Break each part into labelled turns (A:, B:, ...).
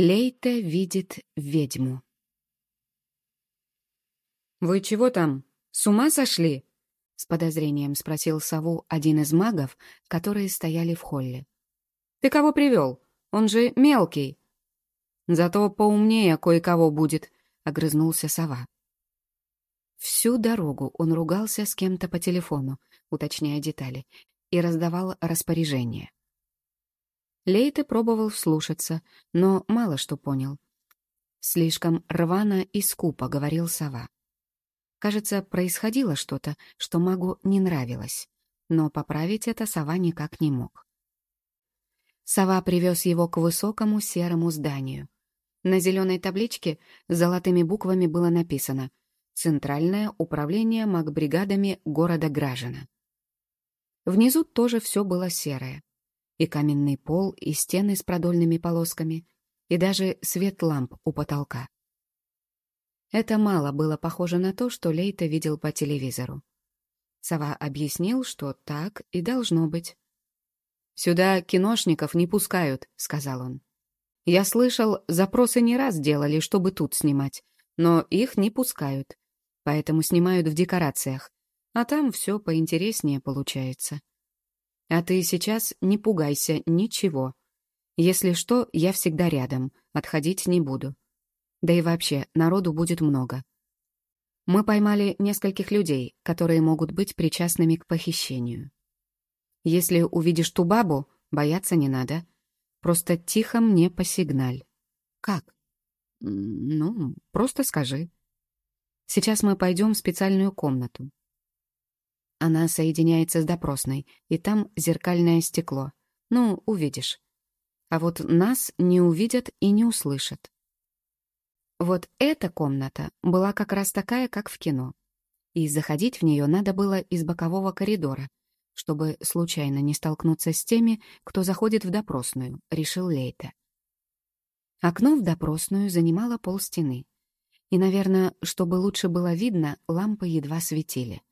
A: Лейта видит ведьму. «Вы чего там? С ума сошли?» — с подозрением спросил сову один из магов, которые стояли в холле. «Ты кого привел? Он же мелкий». «Зато поумнее кое-кого будет», — огрызнулся сова. Всю дорогу он ругался с кем-то по телефону, уточняя детали, и раздавал распоряжения. Лейте пробовал вслушаться, но мало что понял. Слишком рвано и скупо говорил сова. Кажется, происходило что-то, что магу не нравилось, но поправить это сова никак не мог. Сова привез его к высокому серому зданию. На зеленой табличке золотыми буквами было написано «Центральное управление магбригадами города Гражина». Внизу тоже все было серое. И каменный пол, и стены с продольными полосками, и даже свет ламп у потолка. Это мало было похоже на то, что Лейта видел по телевизору. Сова объяснил, что так и должно быть. «Сюда киношников не пускают», — сказал он. «Я слышал, запросы не раз делали, чтобы тут снимать, но их не пускают, поэтому снимают в декорациях, а там все поинтереснее получается. А ты сейчас не пугайся ничего. Если что, я всегда рядом, отходить не буду. Да и вообще, народу будет много. Мы поймали нескольких людей, которые могут быть причастными к похищению. Если увидишь ту бабу, бояться не надо. Просто тихо мне посигналь. Как? Ну, просто скажи. Сейчас мы пойдем в специальную комнату. Она соединяется с допросной, и там зеркальное стекло. Ну, увидишь. А вот нас не увидят и не услышат. Вот эта комната была как раз такая, как в кино. И заходить в нее надо было из бокового коридора, чтобы случайно не столкнуться с теми, кто заходит в допросную, решил Лейта. Окно в допросную занимало полстены. И, наверное, чтобы лучше было видно, лампы едва светили.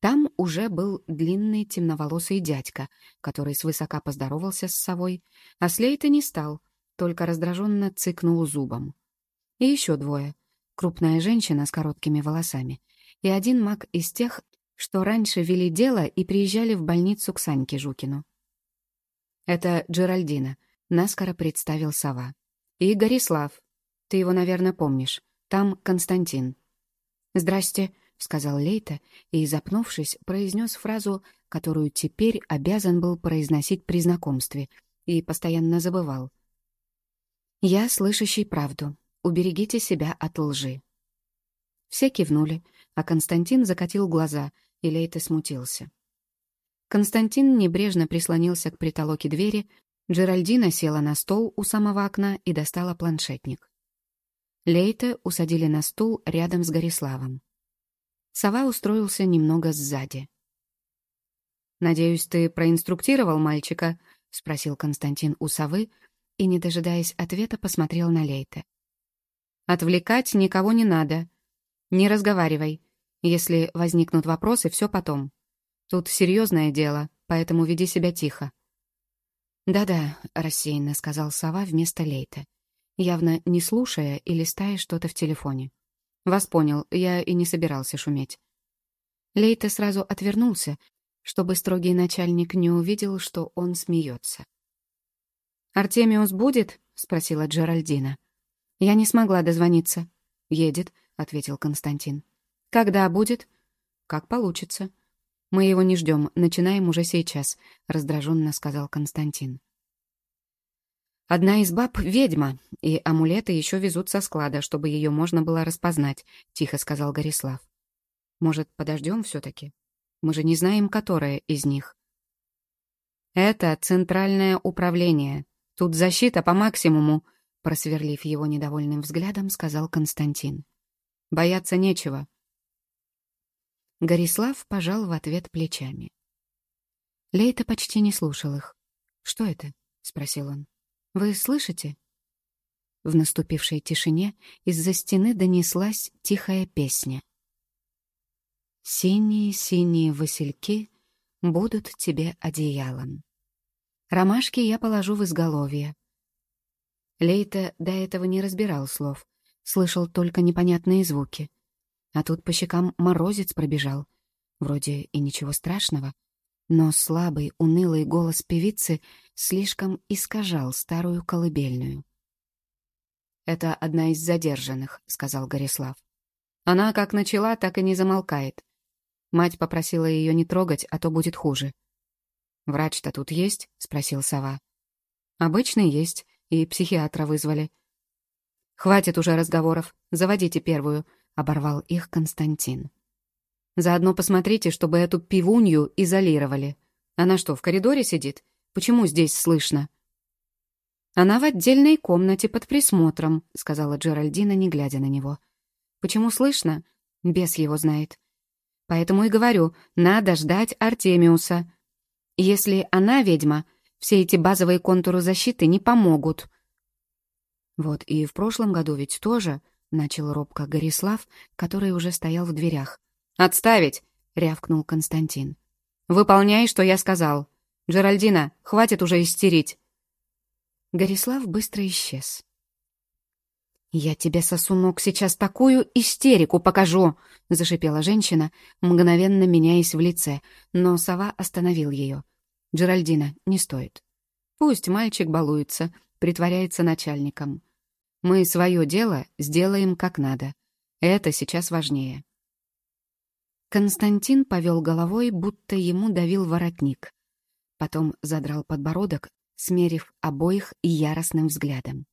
A: Там уже был длинный темноволосый дядька, который свысока поздоровался с совой, а Слейта не стал, только раздраженно цыкнул зубом. И еще двое. Крупная женщина с короткими волосами и один маг из тех, что раньше вели дело и приезжали в больницу к Саньке Жукину. «Это Джеральдина», — наскоро представил сова. «И Горислав. Ты его, наверное, помнишь. Там Константин». «Здрасте», — сказал Лейта и, запнувшись, произнес фразу, которую теперь обязан был произносить при знакомстве, и постоянно забывал. «Я слышащий правду. Уберегите себя от лжи». Все кивнули, а Константин закатил глаза, и Лейта смутился. Константин небрежно прислонился к притолоке двери, Джеральдина села на стол у самого окна и достала планшетник. Лейта усадили на стул рядом с Гориславом. Сова устроился немного сзади. «Надеюсь, ты проинструктировал мальчика?» — спросил Константин у совы и, не дожидаясь ответа, посмотрел на Лейте. «Отвлекать никого не надо. Не разговаривай. Если возникнут вопросы, все потом. Тут серьезное дело, поэтому веди себя тихо». «Да-да», — рассеянно сказал сова вместо Лейта, явно не слушая и листая что-то в телефоне. «Вас понял, я и не собирался шуметь». Лейта сразу отвернулся, чтобы строгий начальник не увидел, что он смеется. «Артемиус будет?» — спросила Джеральдина. «Я не смогла дозвониться». «Едет», — ответил Константин. «Когда будет?» «Как получится». «Мы его не ждем, начинаем уже сейчас», — раздраженно сказал Константин. «Одна из баб — ведьма, и амулеты еще везут со склада, чтобы ее можно было распознать», — тихо сказал Горислав. «Может, подождем все-таки? Мы же не знаем, которая из них». «Это центральное управление. Тут защита по максимуму», — просверлив его недовольным взглядом, сказал Константин. «Бояться нечего». Горислав пожал в ответ плечами. Лейта почти не слушал их. «Что это?» — спросил он. Вы слышите?» В наступившей тишине из-за стены донеслась тихая песня. «Синие-синие васильки будут тебе одеялом. Ромашки я положу в изголовье. Лейта до этого не разбирал слов, слышал только непонятные звуки. А тут по щекам морозец пробежал. Вроде и ничего страшного, но слабый, унылый голос певицы слишком искажал старую колыбельную. «Это одна из задержанных», — сказал Горислав. «Она как начала, так и не замолкает. Мать попросила ее не трогать, а то будет хуже». «Врач-то тут есть?» — спросил сова. «Обычный есть, и психиатра вызвали». «Хватит уже разговоров, заводите первую», — оборвал их Константин. «Заодно посмотрите, чтобы эту пивунью изолировали. Она что, в коридоре сидит? Почему здесь слышно?» «Она в отдельной комнате под присмотром», — сказала Джеральдина, не глядя на него. «Почему слышно? Бес его знает. Поэтому и говорю, надо ждать Артемиуса. Если она ведьма, все эти базовые контуры защиты не помогут». «Вот и в прошлом году ведь тоже», — начал робко Горислав, который уже стоял в дверях. «Отставить!» — рявкнул Константин. «Выполняй, что я сказал. Джеральдина, хватит уже истерить. Горислав быстро исчез. «Я тебе, сосунок, сейчас такую истерику покажу!» — зашипела женщина, мгновенно меняясь в лице, но сова остановил ее. «Джеральдина, не стоит. Пусть мальчик балуется, притворяется начальником. Мы свое дело сделаем как надо. Это сейчас важнее». Константин повел головой, будто ему давил воротник. Потом задрал подбородок смерив обоих яростным взглядом.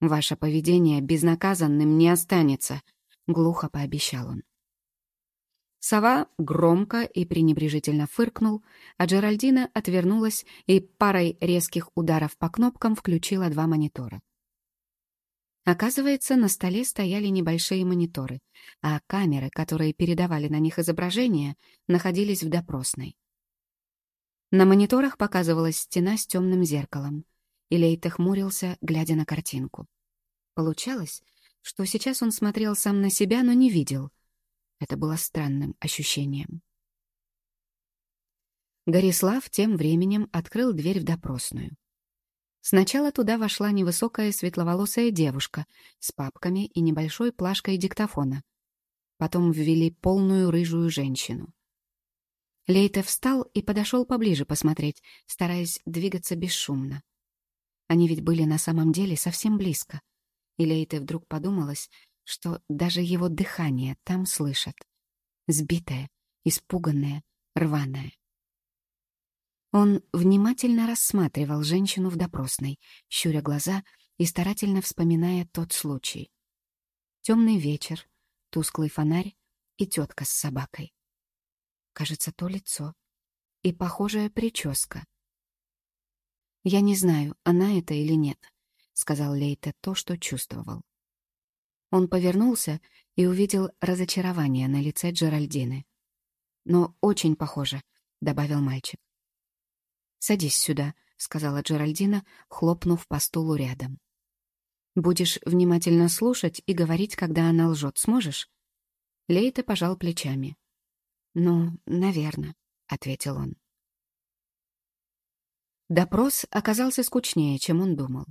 A: «Ваше поведение безнаказанным не останется», — глухо пообещал он. Сова громко и пренебрежительно фыркнул, а Джеральдина отвернулась и парой резких ударов по кнопкам включила два монитора. Оказывается, на столе стояли небольшие мониторы, а камеры, которые передавали на них изображения, находились в допросной. На мониторах показывалась стена с темным зеркалом, и Лейте хмурился, глядя на картинку. Получалось, что сейчас он смотрел сам на себя, но не видел. Это было странным ощущением. Горислав тем временем открыл дверь в допросную. Сначала туда вошла невысокая светловолосая девушка с папками и небольшой плашкой диктофона. Потом ввели полную рыжую женщину. Лейте встал и подошел поближе посмотреть, стараясь двигаться бесшумно. Они ведь были на самом деле совсем близко. И Лейте вдруг подумалось, что даже его дыхание там слышат. Сбитое, испуганное, рваное. Он внимательно рассматривал женщину в допросной, щуря глаза и старательно вспоминая тот случай. Темный вечер, тусклый фонарь и тетка с собакой. Кажется, то лицо. И похожая прическа. «Я не знаю, она это или нет», — сказал Лейте то, что чувствовал. Он повернулся и увидел разочарование на лице Джеральдины. «Но очень похоже», — добавил мальчик. «Садись сюда», — сказала Джеральдина, хлопнув по стулу рядом. «Будешь внимательно слушать и говорить, когда она лжет, сможешь?» Лейте пожал плечами. «Ну, наверное», — ответил он. Допрос оказался скучнее, чем он думал.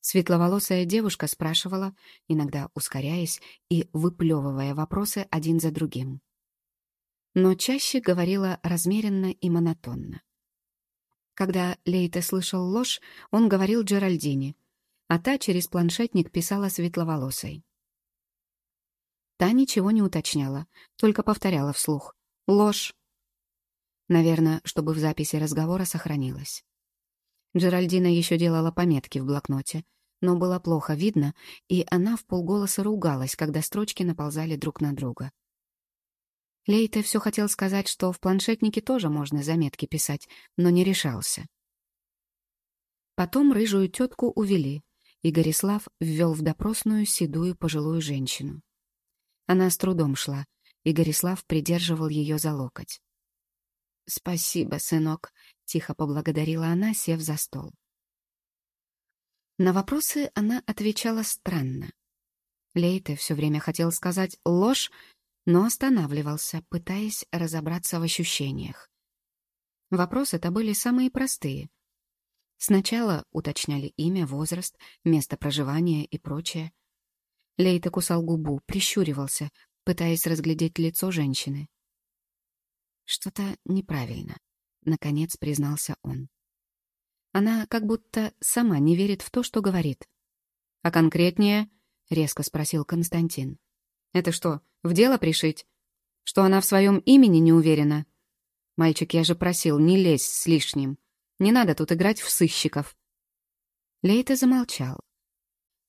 A: Светловолосая девушка спрашивала, иногда ускоряясь и выплевывая вопросы один за другим. Но чаще говорила размеренно и монотонно. Когда Лейте слышал ложь, он говорил Джеральдине, а та через планшетник писала светловолосой. Та ничего не уточняла, только повторяла вслух. Ложь. Наверное, чтобы в записи разговора сохранилось. Джеральдина еще делала пометки в блокноте, но было плохо видно, и она в полголоса ругалась, когда строчки наползали друг на друга. Лейте все хотел сказать, что в планшетнике тоже можно заметки писать, но не решался. Потом рыжую тетку увели, и Горислав ввел в допросную седую пожилую женщину. Она с трудом шла, и Горислав придерживал ее за локоть. «Спасибо, сынок», — тихо поблагодарила она, сев за стол. На вопросы она отвечала странно. Лейте все время хотел сказать ложь, но останавливался, пытаясь разобраться в ощущениях. Вопросы-то были самые простые. Сначала уточняли имя, возраст, место проживания и прочее. Лейта кусал губу, прищуривался, пытаясь разглядеть лицо женщины. Что-то неправильно, наконец признался он. Она как будто сама не верит в то, что говорит. «А конкретнее?» — резко спросил Константин. «Это что, в дело пришить? Что она в своем имени не уверена?» «Мальчик, я же просил, не лезь с лишним. Не надо тут играть в сыщиков». Лейта замолчал.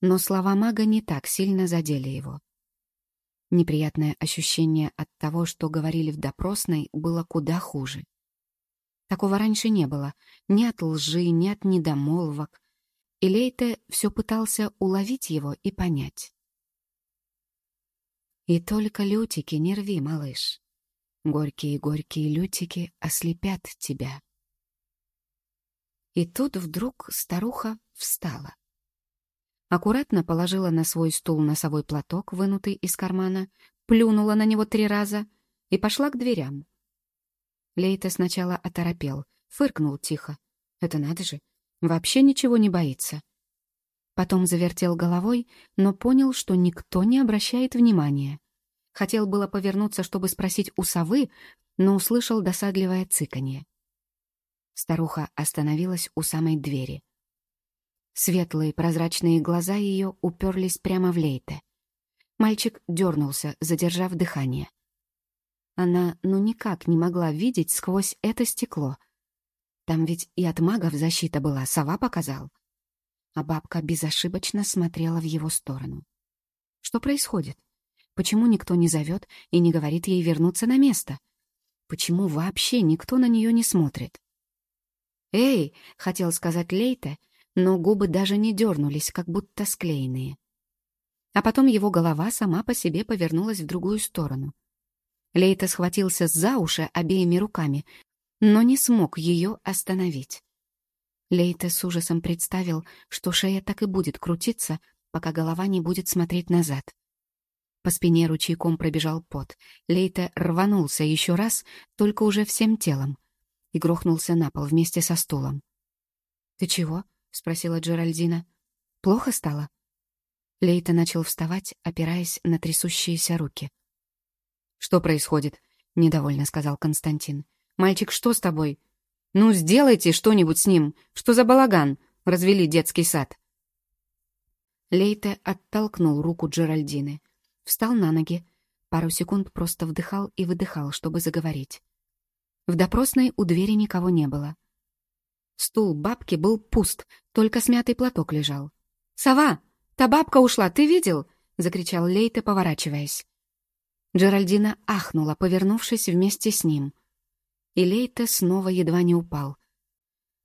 A: Но слова мага не так сильно задели его. Неприятное ощущение от того, что говорили в допросной, было куда хуже. Такого раньше не было, ни от лжи, ни от недомолвок. И Лейте все пытался уловить его и понять. И только лютики не рви, малыш. Горькие-горькие лютики ослепят тебя. И тут вдруг старуха встала. Аккуратно положила на свой стул носовой платок, вынутый из кармана, плюнула на него три раза и пошла к дверям. Лейта сначала оторопел, фыркнул тихо. Это надо же, вообще ничего не боится. Потом завертел головой, но понял, что никто не обращает внимания. Хотел было повернуться, чтобы спросить у совы, но услышал досадливое цыканье. Старуха остановилась у самой двери. Светлые прозрачные глаза ее уперлись прямо в Лейте. Мальчик дернулся, задержав дыхание. Она ну никак не могла видеть сквозь это стекло. Там ведь и от магов защита была, сова показал. А бабка безошибочно смотрела в его сторону. Что происходит? Почему никто не зовет и не говорит ей вернуться на место? Почему вообще никто на нее не смотрит? «Эй!» — хотел сказать Лейте, но губы даже не дернулись, как будто склеенные. А потом его голова сама по себе повернулась в другую сторону — Лейта схватился за уши обеими руками, но не смог ее остановить. Лейта с ужасом представил, что шея так и будет крутиться, пока голова не будет смотреть назад. По спине ручейком пробежал пот. Лейта рванулся еще раз, только уже всем телом, и грохнулся на пол вместе со стулом. «Ты чего?» — спросила Джеральдина. «Плохо стало?» Лейта начал вставать, опираясь на трясущиеся руки. «Что происходит?» — недовольно сказал Константин. «Мальчик, что с тобой? Ну, сделайте что-нибудь с ним. Что за балаган? Развели детский сад». Лейте оттолкнул руку Джеральдины. Встал на ноги. Пару секунд просто вдыхал и выдыхал, чтобы заговорить. В допросной у двери никого не было. Стул бабки был пуст, только смятый платок лежал. «Сова! Та бабка ушла, ты видел?» — закричал Лейте, поворачиваясь. Джеральдина ахнула, повернувшись вместе с ним. И Лейте снова едва не упал.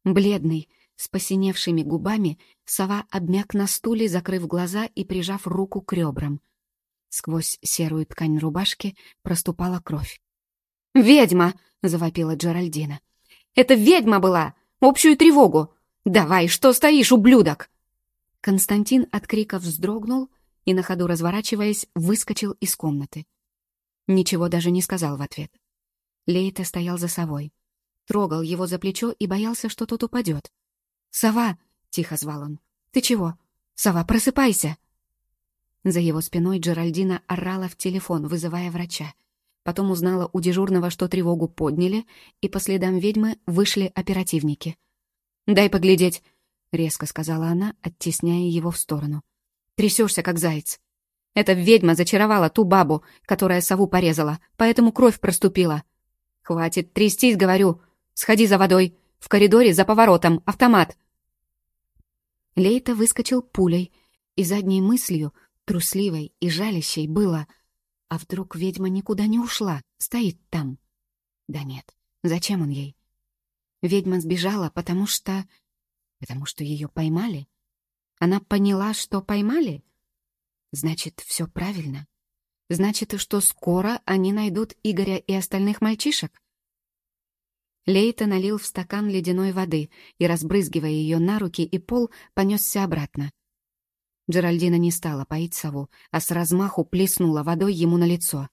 A: Бледный, с посиневшими губами, сова обмяк на стуле, закрыв глаза и прижав руку к ребрам. Сквозь серую ткань рубашки проступала кровь. «Ведьма!» — завопила Джеральдина. «Это ведьма была! Общую тревогу! Давай, что стоишь, ублюдок!» Константин от крика вздрогнул и, на ходу разворачиваясь, выскочил из комнаты. Ничего даже не сказал в ответ. Лейта стоял за совой. Трогал его за плечо и боялся, что тот упадет. «Сова!» — тихо звал он. «Ты чего? Сова, просыпайся!» За его спиной Джеральдина орала в телефон, вызывая врача. Потом узнала у дежурного, что тревогу подняли, и по следам ведьмы вышли оперативники. «Дай поглядеть!» — резко сказала она, оттесняя его в сторону. «Трясешься, как заяц!» Эта ведьма зачаровала ту бабу, которая сову порезала, поэтому кровь проступила. Хватит трястись, говорю. Сходи за водой. В коридоре за поворотом. Автомат. Лейта выскочил пулей, и задней мыслью, трусливой и жалящей, было... А вдруг ведьма никуда не ушла, стоит там? Да нет, зачем он ей? Ведьма сбежала, потому что... Потому что ее поймали? Она поняла, что поймали? Значит, все правильно. Значит, что скоро они найдут Игоря и остальных мальчишек? Лейта налил в стакан ледяной воды и, разбрызгивая ее на руки и пол, понесся обратно. Джеральдина не стала поить сову, а с размаху плеснула водой ему на лицо.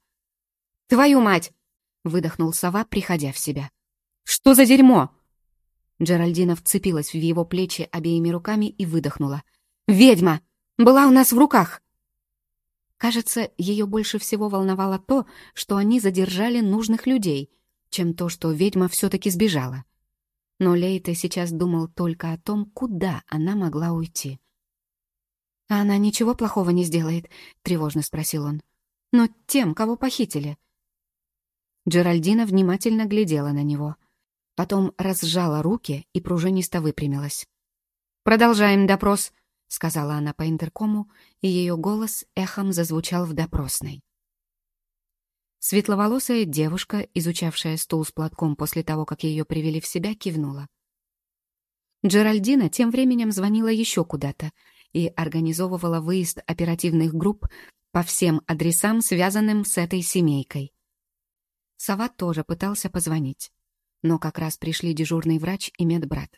A: «Твою мать!» — выдохнул сова, приходя в себя. «Что за дерьмо?» Джеральдина вцепилась в его плечи обеими руками и выдохнула. «Ведьма! Была у нас в руках!» Кажется, ее больше всего волновало то, что они задержали нужных людей, чем то, что ведьма все-таки сбежала. Но Лейта сейчас думал только о том, куда она могла уйти. «А она ничего плохого не сделает?» — тревожно спросил он. «Но тем, кого похитили». Джеральдина внимательно глядела на него. Потом разжала руки и пружинисто выпрямилась. «Продолжаем допрос», — сказала она по интеркому, и ее голос эхом зазвучал в допросной. Светловолосая девушка, изучавшая стул с платком после того, как ее привели в себя, кивнула. Джеральдина тем временем звонила еще куда-то и организовывала выезд оперативных групп по всем адресам, связанным с этой семейкой. Сова тоже пытался позвонить, но как раз пришли дежурный врач и медбрат.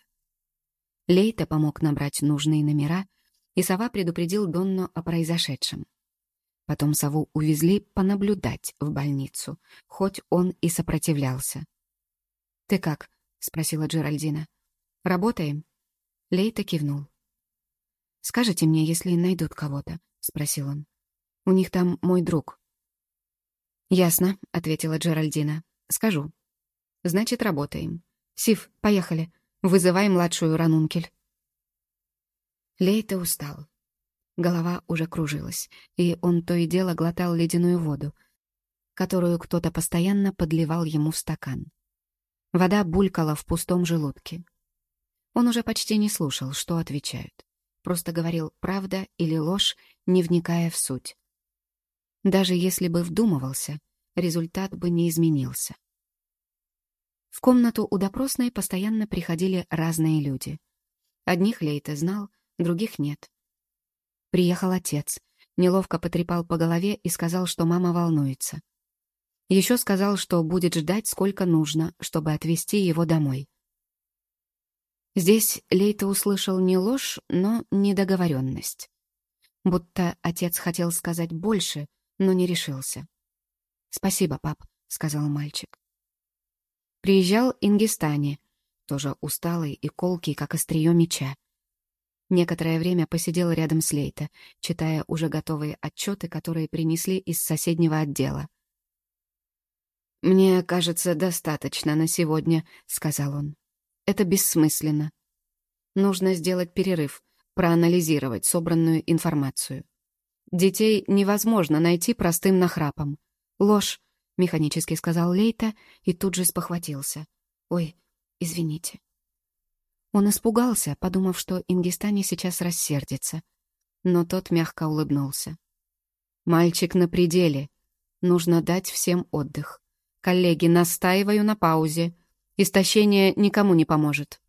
A: Лейта помог набрать нужные номера, и Сова предупредил Донну о произошедшем. Потом сову увезли понаблюдать в больницу, хоть он и сопротивлялся. «Ты как?» — спросила Джеральдина. «Работаем?» Лейта кивнул. «Скажите мне, если найдут кого-то?» — спросил он. «У них там мой друг». «Ясно», — ответила Джеральдина. «Скажу». «Значит, работаем. Сив, поехали. Вызывай младшую Ранункель». Лейта устал. Голова уже кружилась, и он то и дело глотал ледяную воду, которую кто-то постоянно подливал ему в стакан. Вода булькала в пустом желудке. Он уже почти не слушал, что отвечают. Просто говорил правда или ложь, не вникая в суть. Даже если бы вдумывался, результат бы не изменился. В комнату у допросной постоянно приходили разные люди. Одних Лейта знал, других нет. Приехал отец, неловко потрепал по голове и сказал, что мама волнуется. Еще сказал, что будет ждать сколько нужно, чтобы отвезти его домой. Здесь Лейта услышал не ложь, но недоговоренность. Будто отец хотел сказать больше, но не решился. «Спасибо, пап», — сказал мальчик. Приезжал Ингистани, тоже усталый и колкий, как острие меча. Некоторое время посидел рядом с Лейта, читая уже готовые отчеты, которые принесли из соседнего отдела. «Мне кажется, достаточно на сегодня», — сказал он. «Это бессмысленно. Нужно сделать перерыв, проанализировать собранную информацию. Детей невозможно найти простым нахрапом. Ложь», — механически сказал Лейта и тут же спохватился. «Ой, извините». Он испугался, подумав, что Ингистани сейчас рассердится. Но тот мягко улыбнулся. «Мальчик на пределе. Нужно дать всем отдых. Коллеги, настаиваю на паузе. Истощение никому не поможет».